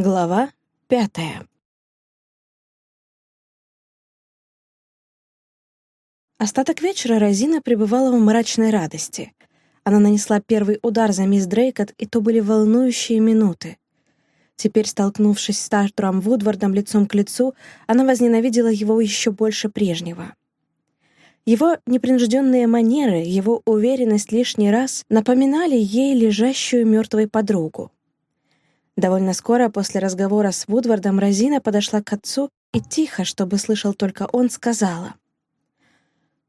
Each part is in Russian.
Глава пятая. Остаток вечера Розина пребывала в мрачной радости. Она нанесла первый удар за мисс Дрейкот, и то были волнующие минуты. Теперь, столкнувшись с Артуром Вудвардом лицом к лицу, она возненавидела его еще больше прежнего. Его непринужденные манеры, его уверенность лишний раз напоминали ей лежащую мертвой подругу. Довольно скоро после разговора с Вудвардом Розина подошла к отцу и тихо, чтобы слышал только он, сказала.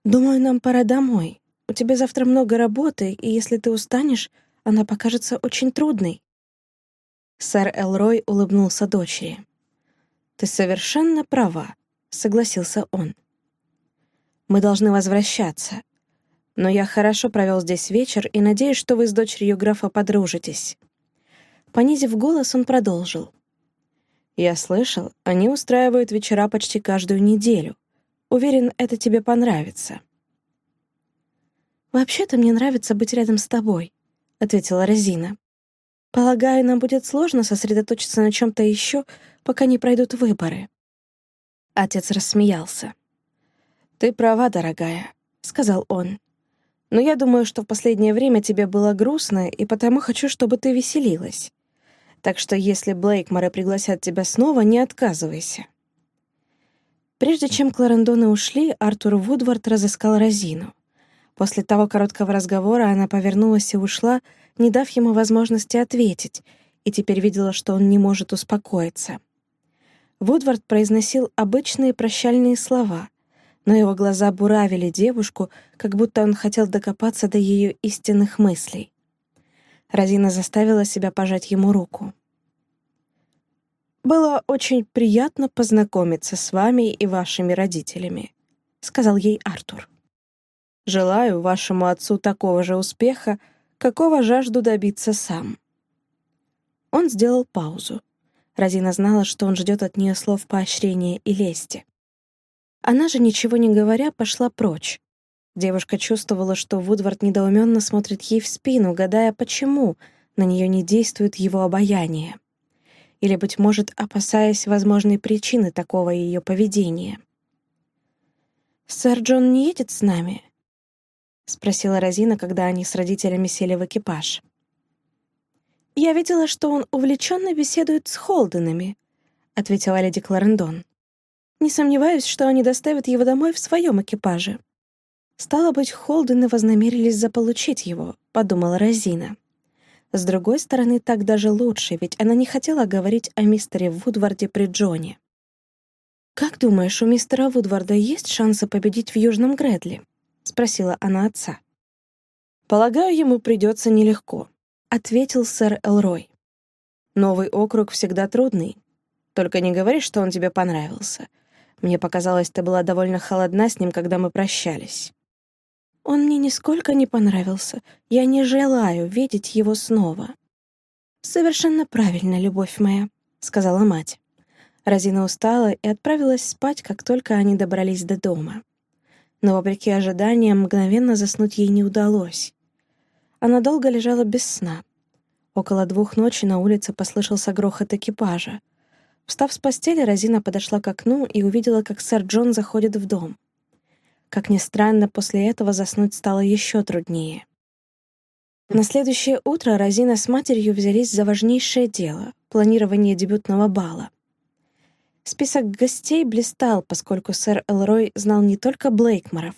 «Думаю, нам пора домой. У тебя завтра много работы, и если ты устанешь, она покажется очень трудной». Сэр Элрой улыбнулся дочери. «Ты совершенно права», — согласился он. «Мы должны возвращаться. Но я хорошо провел здесь вечер и надеюсь, что вы с дочерью графа подружитесь». Понизив голос, он продолжил. «Я слышал, они устраивают вечера почти каждую неделю. Уверен, это тебе понравится». «Вообще-то мне нравится быть рядом с тобой», — ответила Розина. «Полагаю, нам будет сложно сосредоточиться на чем-то еще, пока не пройдут выборы». Отец рассмеялся. «Ты права, дорогая», — сказал он. «Но я думаю, что в последнее время тебе было грустно, и потому хочу, чтобы ты веселилась. Так что если Блейкморы пригласят тебя снова, не отказывайся». Прежде чем Кларендоны ушли, Артур Вудвард разыскал Розину. После того короткого разговора она повернулась и ушла, не дав ему возможности ответить, и теперь видела, что он не может успокоиться. Вудвард произносил обычные прощальные слова, но его глаза буравили девушку, как будто он хотел докопаться до ее истинных мыслей. Розина заставила себя пожать ему руку. «Было очень приятно познакомиться с вами и вашими родителями», — сказал ей Артур. «Желаю вашему отцу такого же успеха, какого жажду добиться сам». Он сделал паузу. Розина знала, что он ждет от нее слов поощрения и лести. Она же, ничего не говоря, пошла прочь, Девушка чувствовала, что Вудвард недоуменно смотрит ей в спину, гадая, почему на нее не действует его обаяние. Или, быть может, опасаясь возможной причины такого ее поведения. «Сэр Джон не едет с нами?» — спросила Розина, когда они с родителями сели в экипаж. «Я видела, что он увлеченно беседует с Холденами», — ответила леди Кларендон. «Не сомневаюсь, что они доставят его домой в своем экипаже». «Стало быть, Холдены вознамерились заполучить его», — подумала Розина. С другой стороны, так даже лучше, ведь она не хотела говорить о мистере Вудварде при Джоне. «Как думаешь, у мистера Вудварда есть шансы победить в Южном Грэдли?» — спросила она отца. «Полагаю, ему придется нелегко», — ответил сэр Элрой. «Новый округ всегда трудный. Только не говори, что он тебе понравился. Мне показалось, ты была довольно холодна с ним, когда мы прощались». Он мне нисколько не понравился. Я не желаю видеть его снова. «Совершенно правильно, любовь моя», — сказала мать. Розина устала и отправилась спать, как только они добрались до дома. Но, вопреки ожиданиям, мгновенно заснуть ей не удалось. Она долго лежала без сна. Около двух ночи на улице послышался грохот экипажа. Встав с постели, Розина подошла к окну и увидела, как сэр Джон заходит в дом. Как ни странно, после этого заснуть стало еще труднее. На следующее утро Розина с матерью взялись за важнейшее дело — планирование дебютного бала. Список гостей блистал, поскольку сэр Элрой знал не только Блейкморов,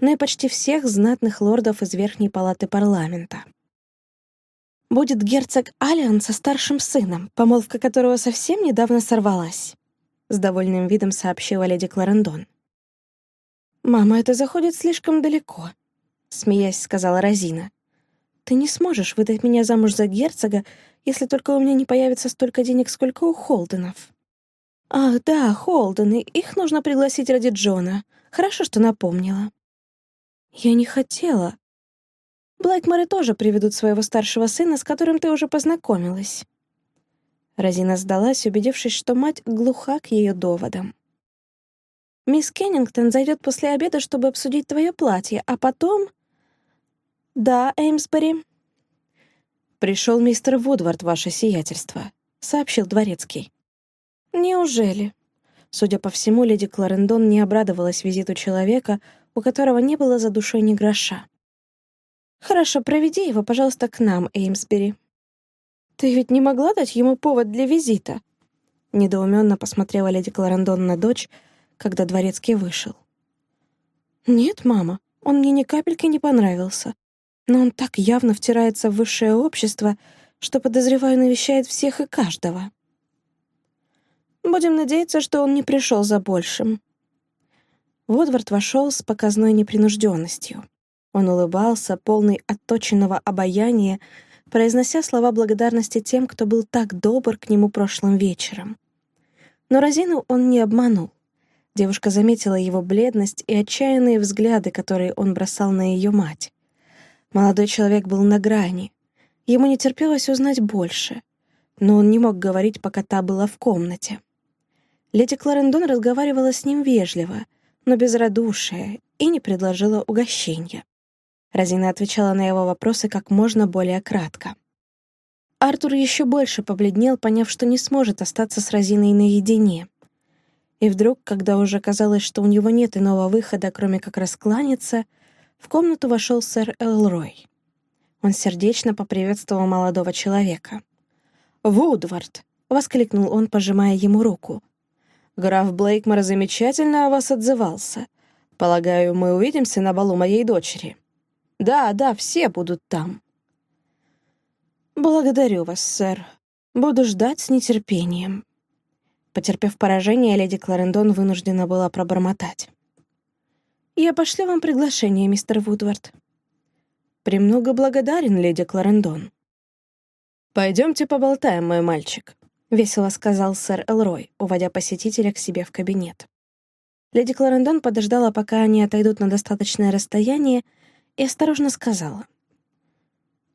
но и почти всех знатных лордов из Верхней палаты парламента. Будет герцог Алиан со старшим сыном, помолвка которого совсем недавно сорвалась, — с довольным видом сообщила леди Кларендон. «Мама, это заходит слишком далеко», — смеясь сказала Розина. «Ты не сможешь выдать меня замуж за герцога, если только у меня не появится столько денег, сколько у Холденов». «Ах, да, Холдены, их нужно пригласить ради Джона. Хорошо, что напомнила». «Я не хотела». «Блэкморы тоже приведут своего старшего сына, с которым ты уже познакомилась». Розина сдалась, убедившись, что мать глуха к ее доводам. Мисс Кеннингтон зайдет после обеда, чтобы обсудить твое платье, а потом...» «Да, Эймсбери». «Пришел мистер Вудвард, ваше сиятельство», — сообщил дворецкий. «Неужели?» Судя по всему, леди Кларендон не обрадовалась визиту человека, у которого не было за душой ни гроша. «Хорошо, проведи его, пожалуйста, к нам, Эймсбери». «Ты ведь не могла дать ему повод для визита?» Недоуменно посмотрела леди Кларендон на дочь, когда дворецкий вышел. «Нет, мама, он мне ни капельки не понравился. Но он так явно втирается в высшее общество, что, подозреваю, навещает всех и каждого. Будем надеяться, что он не пришел за большим». Водвард вошел с показной непринужденностью. Он улыбался, полный отточенного обаяния, произнося слова благодарности тем, кто был так добр к нему прошлым вечером. Но Розину он не обманул. Девушка заметила его бледность и отчаянные взгляды, которые он бросал на ее мать. Молодой человек был на грани. Ему не терпелось узнать больше, но он не мог говорить, пока та была в комнате. Леди Кларендон разговаривала с ним вежливо, но без радушия, и не предложила угощения. Розина отвечала на его вопросы как можно более кратко. Артур еще больше побледнел, поняв, что не сможет остаться с Розиной наедине. И вдруг, когда уже казалось, что у него нет иного выхода, кроме как раскланяться, в комнату вошел сэр Элрой. Он сердечно поприветствовал молодого человека. «Вудвард!» — воскликнул он, пожимая ему руку. «Граф Блейкмор замечательно о вас отзывался. Полагаю, мы увидимся на балу моей дочери». Да, да, все будут там. Благодарю вас, сэр. Буду ждать с нетерпением. Потерпев поражение, леди Кларендон вынуждена была пробормотать. «Я пошлю вам приглашение, мистер Вудвард». «Премного благодарен, леди Кларендон». «Пойдемте поболтаем, мой мальчик», — весело сказал сэр Элрой, уводя посетителя к себе в кабинет. Леди Кларендон подождала, пока они отойдут на достаточное расстояние, и осторожно сказала.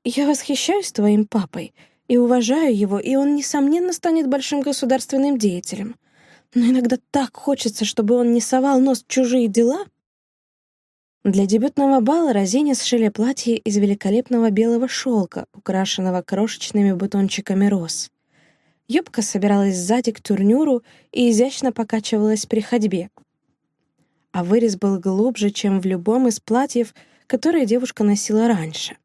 «Я восхищаюсь твоим папой и уважаю его, и он, несомненно, станет большим государственным деятелем. Но иногда так хочется, чтобы он не совал нос в чужие дела». Для дебютного бала Розине сшили платье из великолепного белого шелка, украшенного крошечными бутончиками роз. Юбка собиралась сзади к турнюру и изящно покачивалась при ходьбе. А вырез был глубже, чем в любом из платьев — которые девушка носила раньше.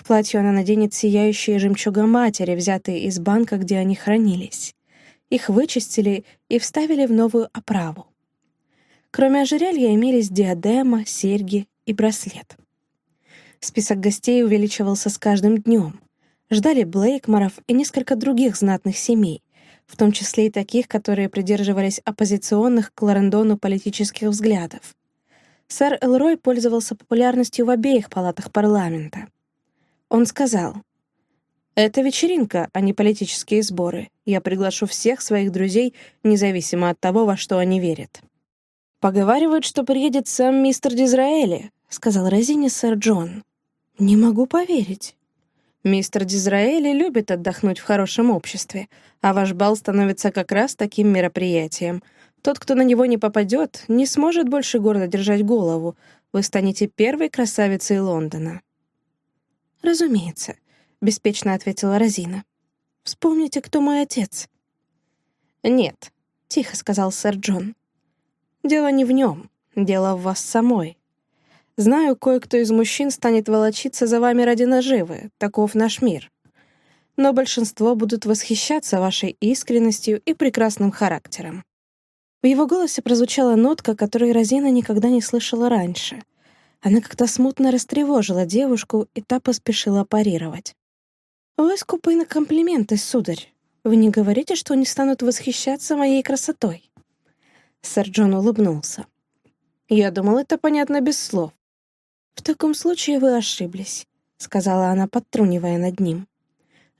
К платью она наденет сияющие жемчуга матери, взятые из банка, где они хранились. Их вычистили и вставили в новую оправу. Кроме ожерелья имелись диадема, серьги и браслет. Список гостей увеличивался с каждым днем. Ждали Блейкморов и несколько других знатных семей, в том числе и таких, которые придерживались оппозиционных к Лорендону политических взглядов. Сэр Элрой пользовался популярностью в обеих палатах парламента. Он сказал, «Это вечеринка, а не политические сборы. Я приглашу всех своих друзей, независимо от того, во что они верят». «Поговаривают, что приедет сам мистер Дизраэли», — сказал Розине сэр Джон. «Не могу поверить». «Мистер Дизраэли любит отдохнуть в хорошем обществе, а ваш бал становится как раз таким мероприятием — тот, кто на него не попадет, не сможет больше гордо держать голову. Вы станете первой красавицей Лондона». «Разумеется», — беспечно ответила Розина. «Вспомните, кто мой отец». «Нет», — тихо сказал сэр Джон. «Дело не в нем, дело в вас самой. Знаю, кое-кто из мужчин станет волочиться за вами ради наживы, таков наш мир. Но большинство будут восхищаться вашей искренностью и прекрасным характером. В его голосе прозвучала нотка, которой Розина никогда не слышала раньше. Она как-то смутно растревожила девушку, и та поспешила парировать. «Вы скупы на комплименты, сударь. Вы не говорите, что они станут восхищаться моей красотой?» Сэр Джон улыбнулся. «Я думал, это понятно без слов». «В таком случае вы ошиблись», — сказала она, подтрунивая над ним.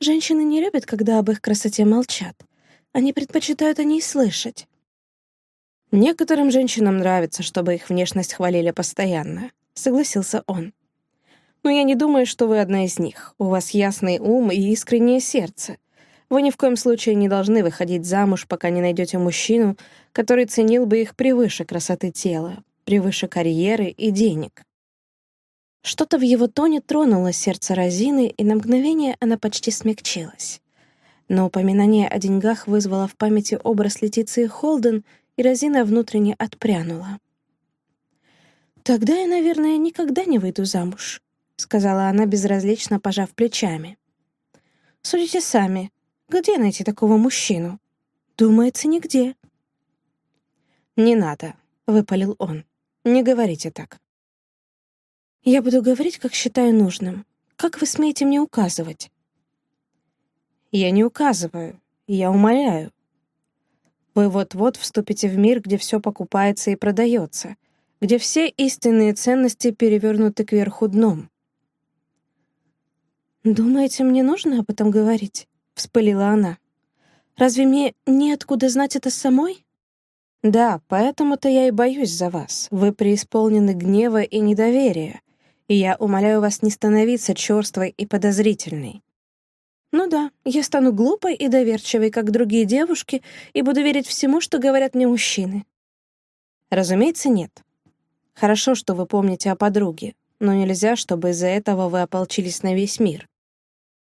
«Женщины не любят, когда об их красоте молчат. Они предпочитают о ней слышать. «Некоторым женщинам нравится, чтобы их внешность хвалили постоянно», — согласился он. «Но я не думаю, что вы одна из них. У вас ясный ум и искреннее сердце. Вы ни в коем случае не должны выходить замуж, пока не найдете мужчину, который ценил бы их превыше красоты тела, превыше карьеры и денег». Что-то в его тоне тронуло сердце Розины, и на мгновение она почти смягчилась. Но упоминание о деньгах вызвало в памяти образ Летиции Холден, и Розина внутренне отпрянула. «Тогда я, наверное, никогда не выйду замуж», — сказала она, безразлично пожав плечами. «Судите сами, где найти такого мужчину? Думается, нигде». «Не надо», — выпалил он. «Не говорите так». «Я буду говорить, как считаю нужным. Как вы смеете мне указывать?» «Я не указываю, я умоляю. Вы вот-вот вступите в мир, где все покупается и продается, где все истинные ценности перевернуты кверху дном». «Думаете, мне нужно об этом говорить?» — вспылила она. «Разве мне неоткуда знать это самой?» «Да, поэтому-то я и боюсь за вас. Вы преисполнены гнева и недоверия, и я умоляю вас не становиться черствой и подозрительной». «Ну да, я стану глупой и доверчивой, как другие девушки, и буду верить всему, что говорят мне мужчины». «Разумеется, нет. Хорошо, что вы помните о подруге, но нельзя, чтобы из-за этого вы ополчились на весь мир.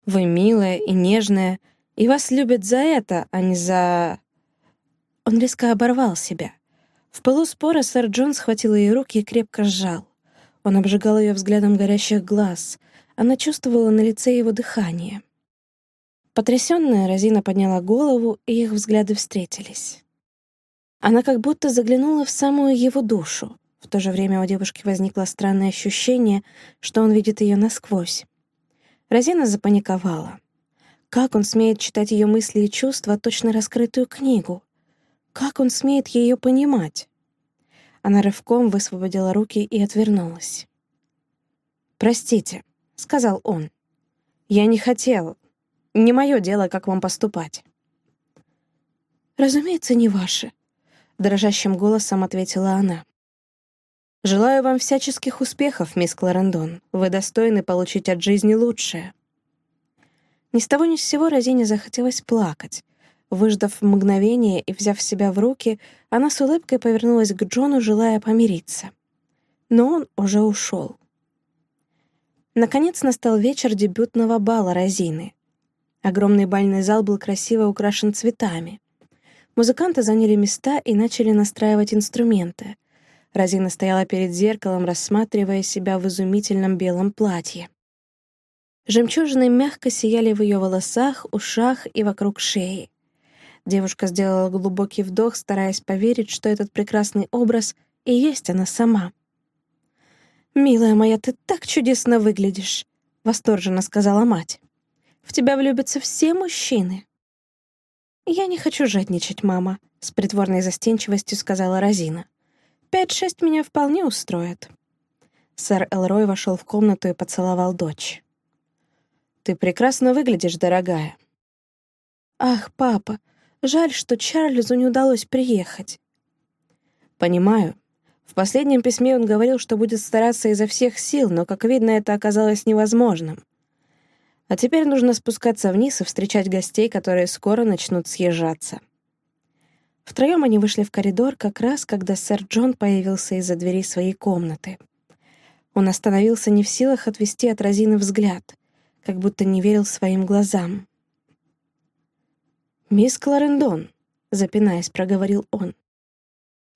Вы милая и нежная, и вас любят за это, а не за...» Он резко оборвал себя. В пылу спора сэр Джон схватил ее руки и крепко сжал. Он обжигал ее взглядом горящих глаз. Она чувствовала на лице его дыхание. Потрясённая Розина подняла голову, и их взгляды встретились. Она как будто заглянула в самую его душу. В то же время у девушки возникло странное ощущение, что он видит ее насквозь. Розина запаниковала. Как он смеет читать ее мысли и чувства, точно раскрытую книгу? Как он смеет ее понимать? Она рывком высвободила руки и отвернулась. «Простите», — сказал он. «Я не хотел. Не мое дело, как вам поступать». «Разумеется, не ваше», — дрожащим голосом ответила она. «Желаю вам всяческих успехов, мисс Кларендон. Вы достойны получить от жизни лучшее». Ни с того ни с сего Розине захотелось плакать, Выждав мгновение и взяв себя в руки, она с улыбкой повернулась к Джону, желая помириться. Но он уже ушел. Наконец настал вечер дебютного бала Розины. Огромный бальный зал был красиво украшен цветами. Музыканты заняли места и начали настраивать инструменты. Розина стояла перед зеркалом, рассматривая себя в изумительном белом платье. Жемчужины мягко сияли в ее волосах, ушах и вокруг шеи. Девушка сделала глубокий вдох, стараясь поверить, что этот прекрасный образ и есть она сама. «Милая моя, ты так чудесно выглядишь», — восторженно сказала мать. «В тебя влюбятся все мужчины». «Я не хочу жадничать, мама», — с притворной застенчивостью сказала Розина. «Пять-шесть меня вполне устроит». Сэр Элрой вошел в комнату и поцеловал дочь. «Ты прекрасно выглядишь, дорогая». «Ах, папа, Жаль, что Чарльзу не удалось приехать. Понимаю. В последнем письме он говорил, что будет стараться изо всех сил, но, как видно, это оказалось невозможным. А теперь нужно спускаться вниз и встречать гостей, которые скоро начнут съезжаться. Втроем они вышли в коридор как раз, когда сэр Джон появился из-за двери своей комнаты. Он остановился не в силах отвести от Розины взгляд, как будто не верил своим глазам. «Мисс Кларендон», — запинаясь, проговорил он,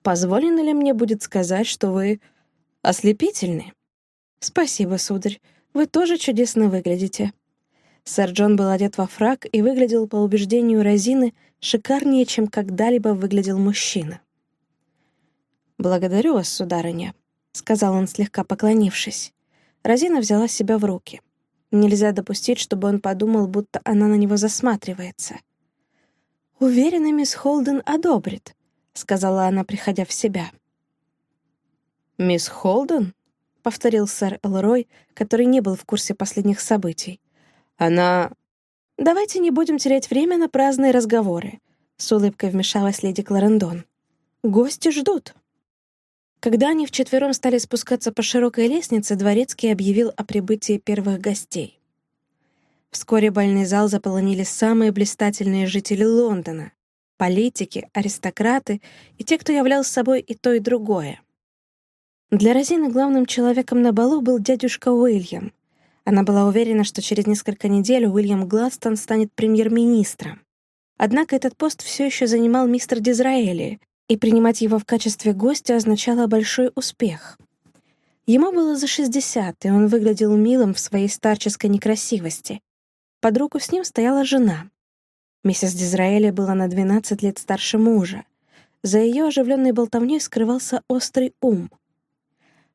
«позволено ли мне будет сказать, что вы ослепительны?» «Спасибо, сударь. Вы тоже чудесно выглядите». Сэр Джон был одет во фрак и выглядел, по убеждению Розины, шикарнее, чем когда-либо выглядел мужчина. «Благодарю вас, сударыня», — сказал он, слегка поклонившись. Розина взяла себя в руки. Нельзя допустить, чтобы он подумал, будто она на него засматривается — «Уверена, мисс Холден одобрит», — сказала она, приходя в себя. «Мисс Холден?» — повторил сэр Элрой, который не был в курсе последних событий. «Она...» «Давайте не будем терять время на праздные разговоры», — с улыбкой вмешалась леди Кларендон. «Гости ждут». Когда они вчетвером стали спускаться по широкой лестнице, Дворецкий объявил о прибытии первых гостей. Вскоре больный зал заполонили самые блистательные жители Лондона — политики, аристократы и те, кто являл собой и то, и другое. Для Розины главным человеком на балу был дядюшка Уильям. Она была уверена, что через несколько недель Уильям Гладстон станет премьер-министром. Однако этот пост все еще занимал мистер Дизраэли, и принимать его в качестве гостя означало большой успех. Ему было за 60, и он выглядел милым в своей старческой некрасивости. Под руку с ним стояла жена. Миссис Дизраэли была на 12 лет старше мужа. За ее оживленной болтовней скрывался острый ум.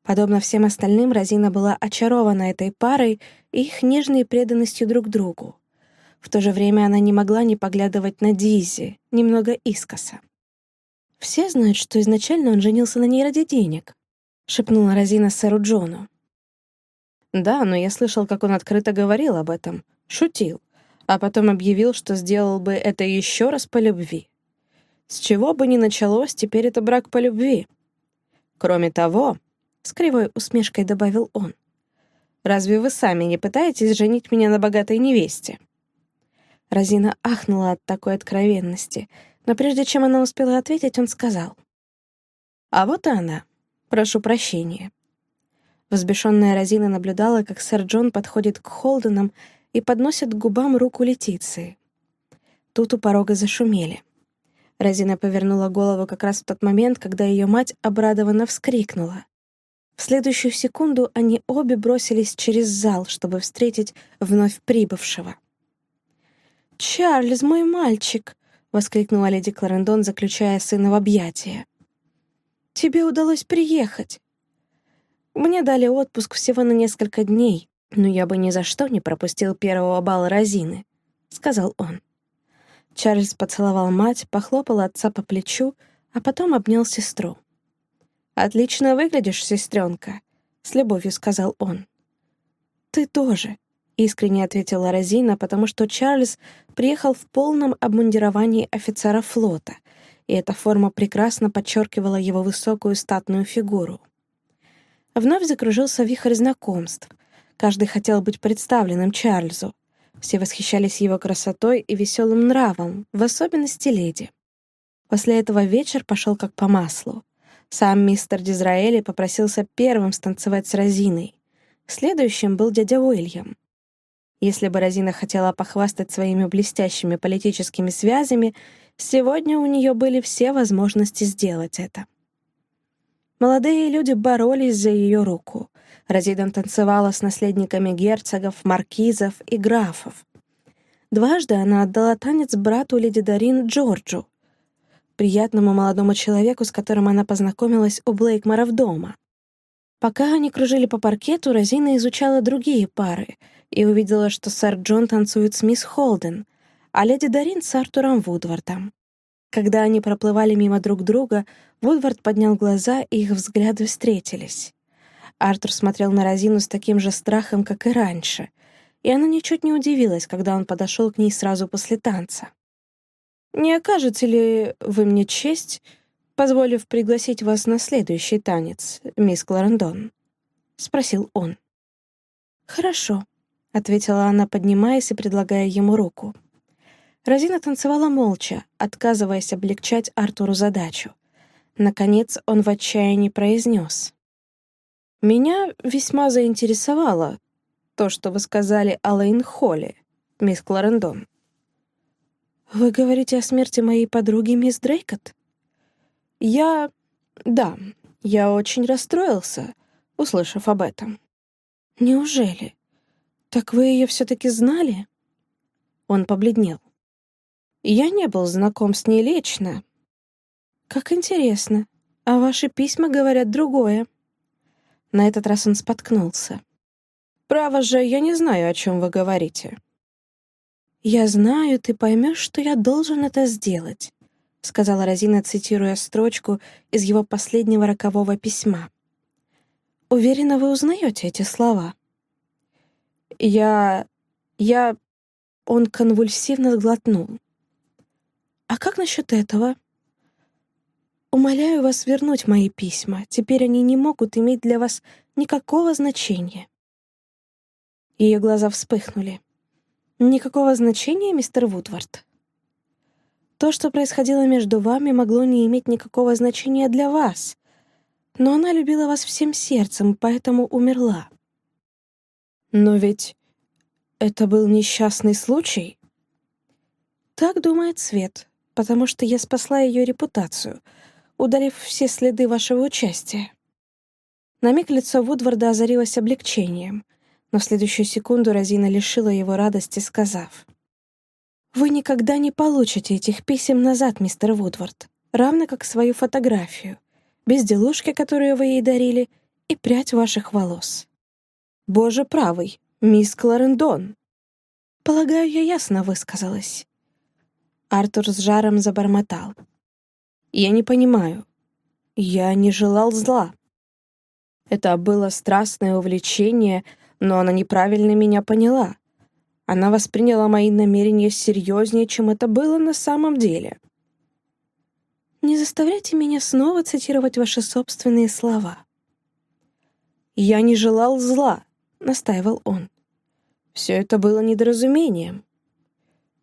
Подобно всем остальным, Розина была очарована этой парой и их нежной преданностью друг другу. В то же время она не могла не поглядывать на Дизи, немного искоса. «Все знают, что изначально он женился на ней ради денег», — шепнула Розина сэру Джону. «Да, но я слышал, как он открыто говорил об этом, шутил, а потом объявил, что сделал бы это еще раз по любви. С чего бы ни началось, теперь это брак по любви. Кроме того, с кривой усмешкой добавил он. «Разве вы сами не пытаетесь женить меня на богатой невесте?» Розина ахнула от такой откровенности, но прежде чем она успела ответить, он сказал. «А вот и она. Прошу прощения». Возбешенная Розина наблюдала, как сэр Джон подходит к Холденам и подносит к губам руку Летиции. Тут у порога зашумели. Розина повернула голову как раз в тот момент, когда ее мать обрадованно вскрикнула. В следующую секунду они обе бросились через зал, чтобы встретить вновь прибывшего. «Чарльз, мой мальчик!» — воскликнула леди Кларендон, заключая сына в объятия. «Тебе удалось приехать!» «Мне дали отпуск всего на несколько дней, но я бы ни за что не пропустил первого бала Розины», — сказал он. Чарльз поцеловал мать, похлопал отца по плечу, а потом обнял сестру. «Отлично выглядишь, сестренка», — с любовью сказал он. «Ты тоже», — искренне ответила Розина, потому что Чарльз приехал в полном обмундировании офицера флота, и эта форма прекрасно подчеркивала его высокую статную фигуру. Вновь закружился вихрь знакомств. Каждый хотел быть представленным Чарльзу. Все восхищались его красотой и веселым нравом, в особенности леди. После этого вечер пошел как по маслу. Сам мистер Дизраэли попросился первым станцевать с Розиной. Следующим был дядя Уильям. Если бы Розина хотела похвастать своими блестящими политическими связями, сегодня у нее были все возможности сделать это. Молодые люди боролись за ее руку. Розина танцевала с наследниками герцогов, маркизов и графов. Дважды она отдала танец брату леди Дарин Джорджу, приятному молодому человеку, с которым она познакомилась у Блейкморов дома. Пока они кружили по паркету, Розина изучала другие пары и увидела, что сэр Джон танцует с мисс Холден, а леди Дарин с Артуром Вудвардом. Когда они проплывали мимо друг друга, Вудвард поднял глаза, и их взгляды встретились. Артур смотрел на Розину с таким же страхом, как и раньше, и она ничуть не удивилась, когда он подошел к ней сразу после танца. Не окажете ли вы мне честь, позволив пригласить вас на следующий танец, мисс Кларендон?» — спросил он. «Хорошо», — ответила она, поднимаясь и предлагая ему руку. Розина танцевала молча, отказываясь облегчать Артуру задачу. Наконец он в отчаянии произнес. «Меня весьма заинтересовало то, что вы сказали о Лейн Холле, мисс Кларендон. «Вы говорите о смерти моей подруги, мисс Дрейкот?» «Я... да, я очень расстроился, услышав об этом». «Неужели? Так вы ее все-таки знали?» Он побледнел. «Я не был знаком с ней лично». «Как интересно. А ваши письма говорят другое». На этот раз он споткнулся. «Право же, я не знаю, о чем вы говорите. «Я знаю, ты поймешь, что я должен это сделать», — сказала Розина, цитируя строчку из его последнего рокового письма. «Уверена, вы узнаете эти слова». «Я... я...» Он конвульсивно сглотнул. «А как насчет этого?» «Умоляю вас вернуть мои письма. Теперь они не могут иметь для вас никакого значения». Ее глаза вспыхнули. Никакого значения, мистер Вудвард. То, что происходило между вами, могло не иметь никакого значения для вас. Но она любила вас всем сердцем, поэтому умерла. Но ведь это был несчастный случай. Так думает Свет, потому что я спасла ее репутацию, удалив все следы вашего участия. На миг лицо Вудварда озарилось облегчением, но в следующую секунду Розина лишила его радости, сказав, «Вы никогда не получите этих писем назад, мистер Вудвард, равно как свою фотографию, безделушки, которые вы ей дарили, и прядь ваших волос». «Боже правый, мисс Кларендон!» «Полагаю, я ясно высказалась». Артур с жаром забормотал. «Я не понимаю. Я не желал зла. Это было страстное увлечение, но она неправильно меня поняла. Она восприняла мои намерения серьезнее, чем это было на самом деле. Не заставляйте меня снова цитировать ваши собственные слова. «Я не желал зла», — настаивал он. «Все это было недоразумением.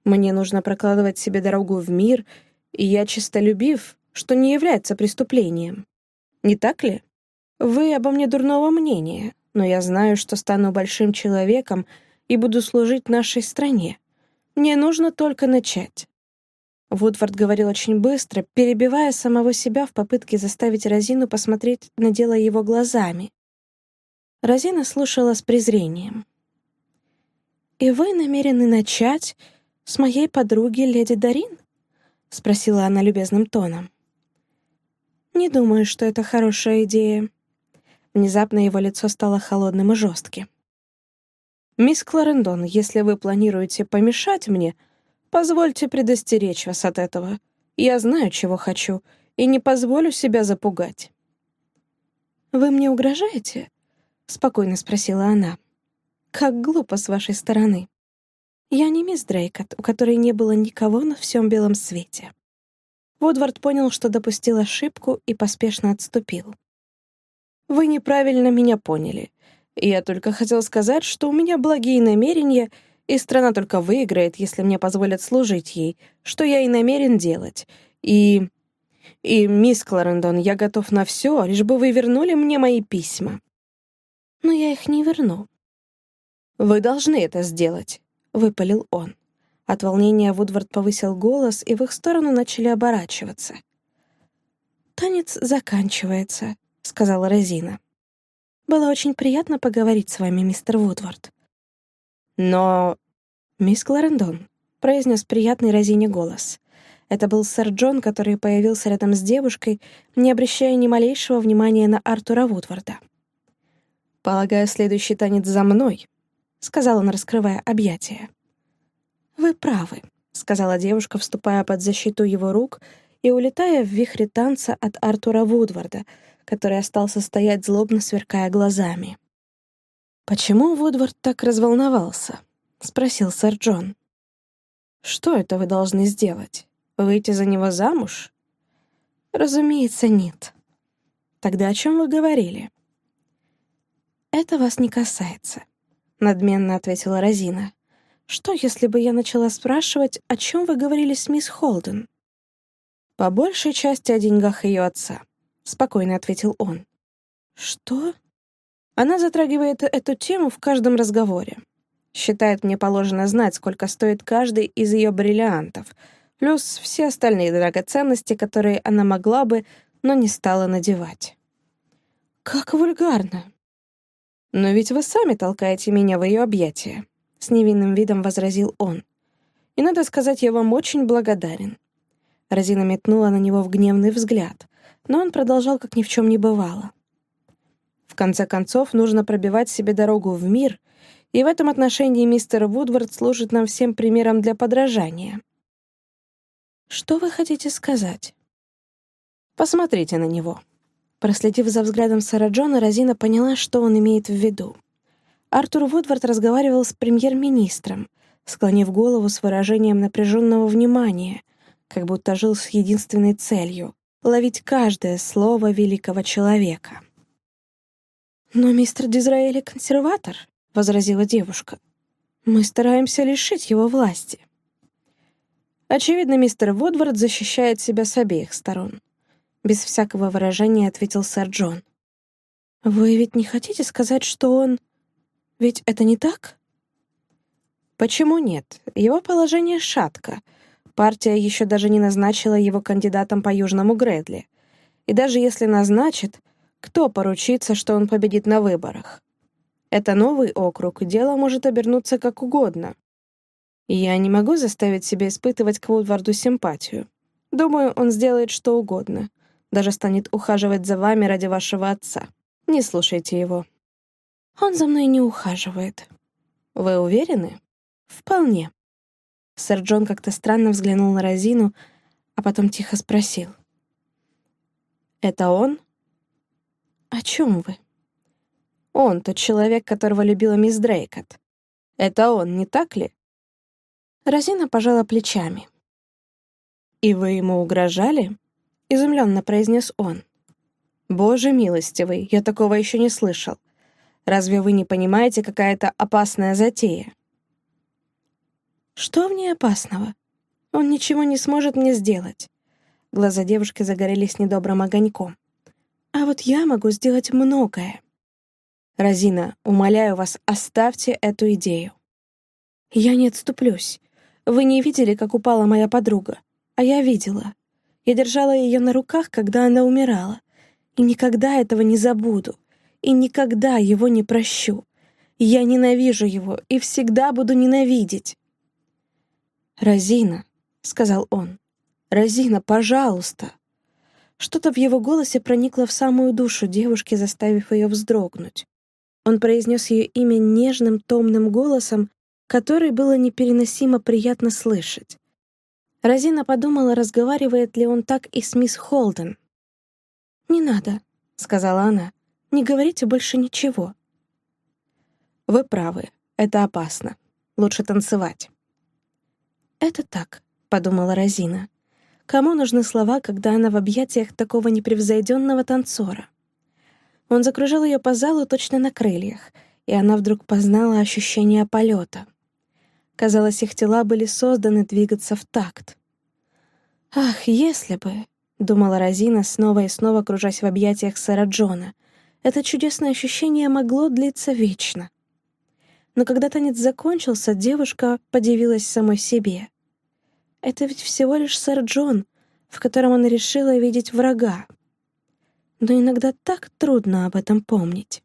Мне нужно прокладывать себе дорогу в мир, и я честолюбив, что не является преступлением. Не так ли?» Вы обо мне дурного мнения, но я знаю, что стану большим человеком и буду служить нашей стране. Мне нужно только начать». Вудвард говорил очень быстро, перебивая самого себя в попытке заставить Розину посмотреть на дело его глазами. Розина слушала с презрением. «И вы намерены начать с моей подруги леди Дарин?» — спросила она любезным тоном. «Не думаю, что это хорошая идея. Внезапно его лицо стало холодным и жестким. «Мисс Кларендон, если вы планируете помешать мне, позвольте предостеречь вас от этого. Я знаю, чего хочу, и не позволю себя запугать». «Вы мне угрожаете?» — спокойно спросила она. «Как глупо с вашей стороны. Я не мисс Дрейкот, у которой не было никого на всем белом свете». Вудвард понял, что допустил ошибку и поспешно отступил. Вы неправильно меня поняли. Я только хотел сказать, что у меня благие намерения, и страна только выиграет, если мне позволят служить ей, что я и намерен делать. И... И, мисс Кларендон, я готов на все, лишь бы вы вернули мне мои письма. Но я их не верну. Вы должны это сделать, — выпалил он. От волнения Вудвард повысил голос, и в их сторону начали оборачиваться. «Танец заканчивается», — сказала Розина. «Было очень приятно поговорить с вами, мистер Вудвард». «Но...» «Мисс Кларендон», — произнес приятный Розине голос. Это был сэр Джон, который появился рядом с девушкой, не обращая ни малейшего внимания на Артура Вудварда. «Полагаю, следующий танец за мной», — сказал он, раскрывая объятия. «Вы правы», — сказала девушка, вступая под защиту его рук и улетая в вихре танца от Артура Вудварда, который остался стоять злобно сверкая глазами. «Почему Вудвард так разволновался?» — спросил сэр Джон. «Что это вы должны сделать? Выйти за него замуж?» «Разумеется, нет». «Тогда о чем вы говорили?» «Это вас не касается», — надменно ответила Розина. «Что, если бы я начала спрашивать, о чем вы говорили с мисс Холден?» «По большей части о деньгах ее отца», — спокойно ответил он. «Что?» Она затрагивает эту тему в каждом разговоре. Считает, мне положено знать, сколько стоит каждый из ее бриллиантов, плюс все остальные драгоценности, которые она могла бы, но не стала надевать. «Как вульгарно!» «Но ведь вы сами толкаете меня в ее объятия», — с невинным видом возразил он. «И надо сказать, я вам очень благодарен». Розина метнула на него в гневный взгляд, но он продолжал, как ни в чем не бывало. В конце концов, нужно пробивать себе дорогу в мир, и в этом отношении мистер Вудвард служит нам всем примером для подражания. Что вы хотите сказать? Посмотрите на него. Проследив за взглядом сэра Джона, Розина поняла, что он имеет в виду. Артур Вудвард разговаривал с премьер-министром, склонив голову с выражением напряженного внимания, как будто жил с единственной целью ловить каждое слово великого человека. «Но мистер Дизраэли консерватор», — возразила девушка. «Мы стараемся лишить его власти». Очевидно, мистер Вудвард защищает себя с обеих сторон. Без всякого выражения ответил сэр Джон. «Вы ведь не хотите сказать, что он...» Ведь это не так? Почему нет? Его положение шатко. Партия еще даже не назначила его кандидатом по Южному Грэдли. И даже если назначит, кто поручится, что он победит на выборах? Это новый округ, дело может обернуться как угодно. Я не могу заставить себя испытывать к Вудварду симпатию. Думаю, он сделает что угодно. Даже станет ухаживать за вами ради вашего отца. Не слушайте его. Он за мной не ухаживает. Вы уверены? Вполне. Сэр Джон как-то странно взглянул на Розину, а потом тихо спросил. «Это он?» «О чем вы?» «Он, тот человек, которого любила мисс Дрейкот. Это он, не так ли?» Розина пожала плечами. «И вы ему угрожали?» — изумленно произнес он. «Боже милостивый, я такого еще не слышал. Разве вы не понимаете, какая это опасная затея?» «Что в ней опасного? Он ничего не сможет мне сделать». Глаза девушки загорелись недобрым огоньком. «А вот я могу сделать многое». «Розина, умоляю вас, оставьте эту идею». «Я не отступлюсь. Вы не видели, как упала моя подруга, а я видела. Я держала ее на руках, когда она умирала. И никогда этого не забуду. И никогда его не прощу. Я ненавижу его и всегда буду ненавидеть. «Розина», — сказал он, — «Розина, пожалуйста». Что-то в его голосе проникло в самую душу девушки, заставив ее вздрогнуть. Он произнес ее имя нежным, томным голосом, который было непереносимо приятно слышать. Розина подумала, разговаривает ли он так и с мисс Холден. «Не надо», — сказала она, — «не говорите больше ничего». «Вы правы, это опасно. Лучше танцевать». «Это так», — подумала Розина. «Кому нужны слова, когда она в объятиях такого непревзойденного танцора?» Он закружил ее по залу точно на крыльях, и она вдруг познала ощущение полета. Казалось, их тела были созданы двигаться в такт. «Ах, если бы!» — думала Розина, снова и снова кружась в объятиях сэра Джона. «Это чудесное ощущение могло длиться вечно». Но когда танец закончился, девушка подивилась самой себе. Это ведь всего лишь сэр Джон, в котором она решила видеть врага. Но иногда так трудно об этом помнить.